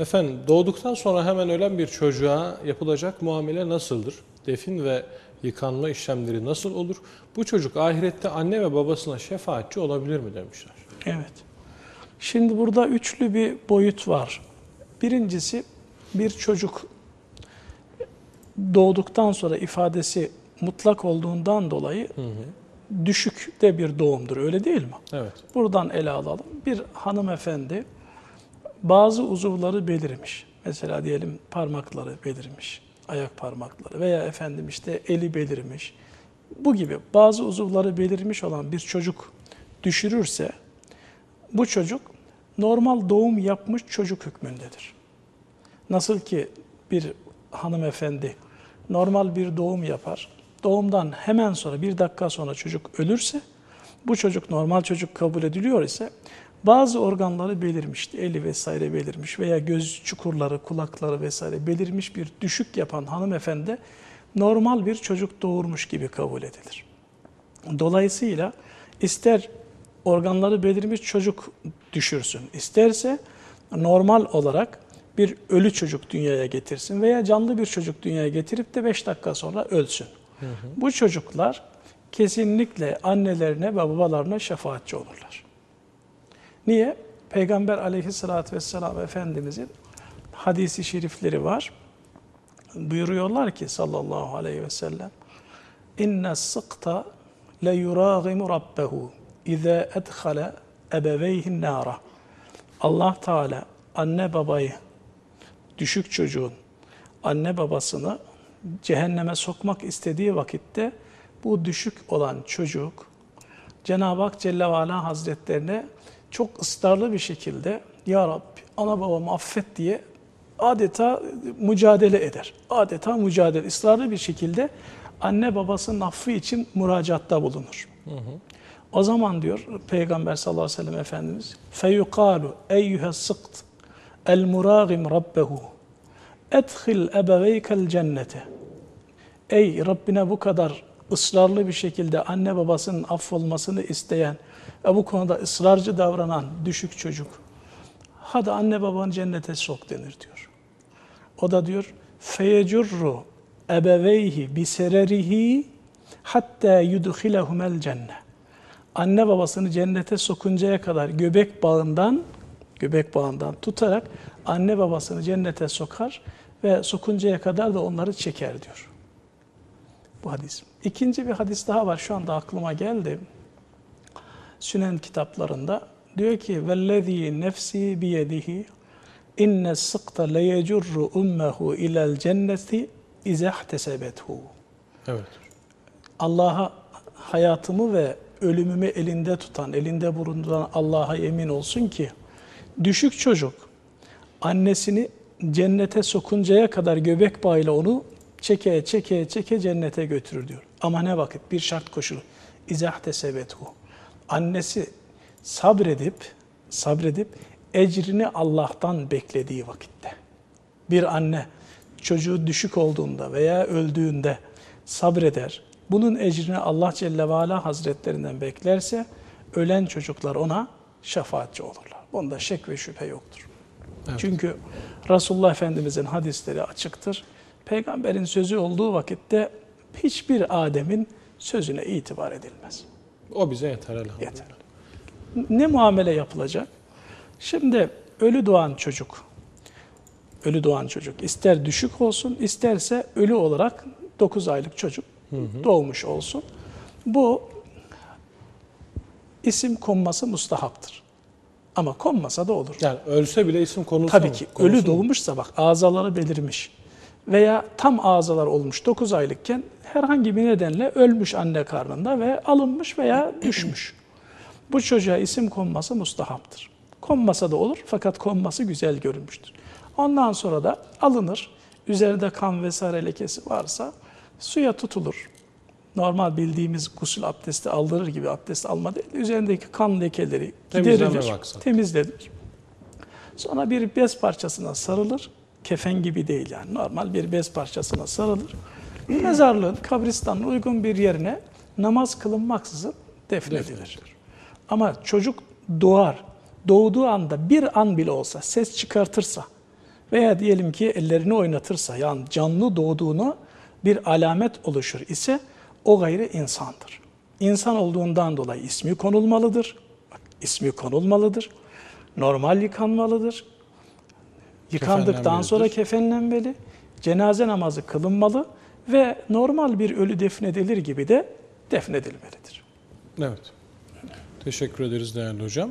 Efendim doğduktan sonra hemen ölen bir çocuğa yapılacak muamele nasıldır? Defin ve yıkanma işlemleri nasıl olur? Bu çocuk ahirette anne ve babasına şefaatçi olabilir mi demişler. Evet. Şimdi burada üçlü bir boyut var. Birincisi bir çocuk doğduktan sonra ifadesi mutlak olduğundan dolayı Hı hı. düşük de bir doğumdur. Öyle değil mi? Evet. Buradan ele alalım. Bir hanımefendi bazı uzuvları belirmiş. Mesela diyelim parmakları belirmiş, ayak parmakları veya efendim işte eli belirmiş. Bu gibi bazı uzuvları belirmiş olan bir çocuk düşürürse bu çocuk normal doğum yapmış çocuk hükmündedir. Nasıl ki bir hanımefendi normal bir doğum yapar. Doğumdan hemen sonra bir dakika sonra çocuk ölürse bu çocuk normal çocuk kabul ediliyor ise bazı organları belirmişti. Eli vesaire belirmiş veya göz çukurları, kulakları vesaire belirmiş bir düşük yapan hanımefendi normal bir çocuk doğurmuş gibi kabul edilir. Dolayısıyla ister organları belirmiş çocuk düşürsün, isterse normal olarak bir ölü çocuk dünyaya getirsin veya canlı bir çocuk dünyaya getirip de 5 dakika sonra ölsün. Hı hı. Bu çocuklar kesinlikle annelerine ve babalarına şefaatçi olurlar. Niye? Peygamber aleyhissalatü vesselam Efendimizin hadisi şerifleri var. Buyuruyorlar ki sallallahu aleyhi ve sellem İnne sıkta le yuragimu rabbehu İze edhale ebeveyhin nara Allah Teala anne babayı düşük çocuğun anne babasını cehenneme sokmak istediği vakitte bu düşük olan çocuk Cenab-ı Hak Celle ve Ala Hazretlerine çok ısrarlı bir şekilde Ya Rabbi ana babamı affet diye adeta mücadele eder. Adeta mücadele, ısrarlı bir şekilde anne babasının affı için müracaatta bulunur. Hı hı. O zaman diyor Peygamber sallallahu aleyhi ve sellem Efendimiz فَيُقَالُ اَيُّهَا السِّقْتِ الْمُرَاغِمْ رَبَّهُ اَدْخِلْ اَبَوَيْكَ الْجَنَّةِ Ey Rabbine bu kadar ısrarlı bir şekilde anne babasının affolmasını isteyen ve bu konuda ısrarcı davranan düşük çocuk hadi anne babanı cennete sok denir diyor. O da diyor feyecurru ebeveyhi bisererihi hatta yudkhilehumel cennet. Anne babasını cennete sokuncaya kadar göbek bağından göbek bağından tutarak anne babasını cennete sokar ve sokuncaya kadar da onları çeker diyor. Bu hadis. İkinci bir hadis daha var şu anda aklıma geldi. Sünen kitaplarında diyor ki vellezî nefsi biyedihi inne sıkta le yecurru ummehu ilel cenneti izehtesebethu. Evet. Allah'a hayatımı ve ölümümü elinde tutan, elinde bulunduran Allah'a yemin olsun ki düşük çocuk annesini cennete sokuncaya kadar göbek bağıyla onu çeke çeke çeke cennete götürür diyor. Ama ne vakit bir şart koşulu. İzahte sebethu. Annesi sabredip sabredip ecrini Allah'tan beklediği vakitte. Bir anne çocuğu düşük olduğunda veya öldüğünde sabreder. Bunun ecrini Allah Celle ve Ala Hazretlerinden beklerse ölen çocuklar ona şefaatçi olurlar. Bunda şek ve şüphe yoktur. Evet. Çünkü Resulullah Efendimizin hadisleri açıktır. Peygamberin sözü olduğu vakitte hiçbir Adem'in sözüne itibar edilmez. O bize yeter elhamdülillah. Yeter. Ne muamele yapılacak? Şimdi ölü doğan çocuk, ölü doğan çocuk ister düşük olsun isterse ölü olarak 9 aylık çocuk hı hı. doğmuş olsun. Bu isim konması mustahaptır. Ama konmasa da olur. Yani ölse bile isim konulsa Tabii ki. Konulsun ölü doğmuşsa bak azaları belirmiş veya tam ağzalar olmuş 9 aylıkken herhangi bir nedenle ölmüş anne karnında ve alınmış veya düşmüş. Bu çocuğa isim konması mustahaptır. Konmasa da olur fakat konması güzel görünmüştür. Ondan sonra da alınır. Üzerinde kan vesaire lekesi varsa suya tutulur. Normal bildiğimiz gusül abdesti aldırır gibi abdest alma değil. Üzerindeki kan lekeleri giderilir, temizlenir. Sonra bir bez parçasına sarılır kefen gibi değil yani normal bir bez parçasına sarılır. Mezarlığın, kabristanın uygun bir yerine namaz kılınmaksızın defnedilir. Ama çocuk doğar, doğduğu anda bir an bile olsa ses çıkartırsa Veya diyelim ki ellerini oynatırsa yani canlı doğduğuna bir alamet oluşur ise o gayri insandır. İnsan olduğundan dolayı ismi konulmalıdır. Bak, ismi konulmalıdır. Normal yıkanmalıdır. Yıkandıktan sonra kefenlenmeli. Cenaze namazı kılınmalı ve normal bir ölü defnedilir gibi de defnedilmelidir. Evet. Teşekkür ederiz değerli hocam.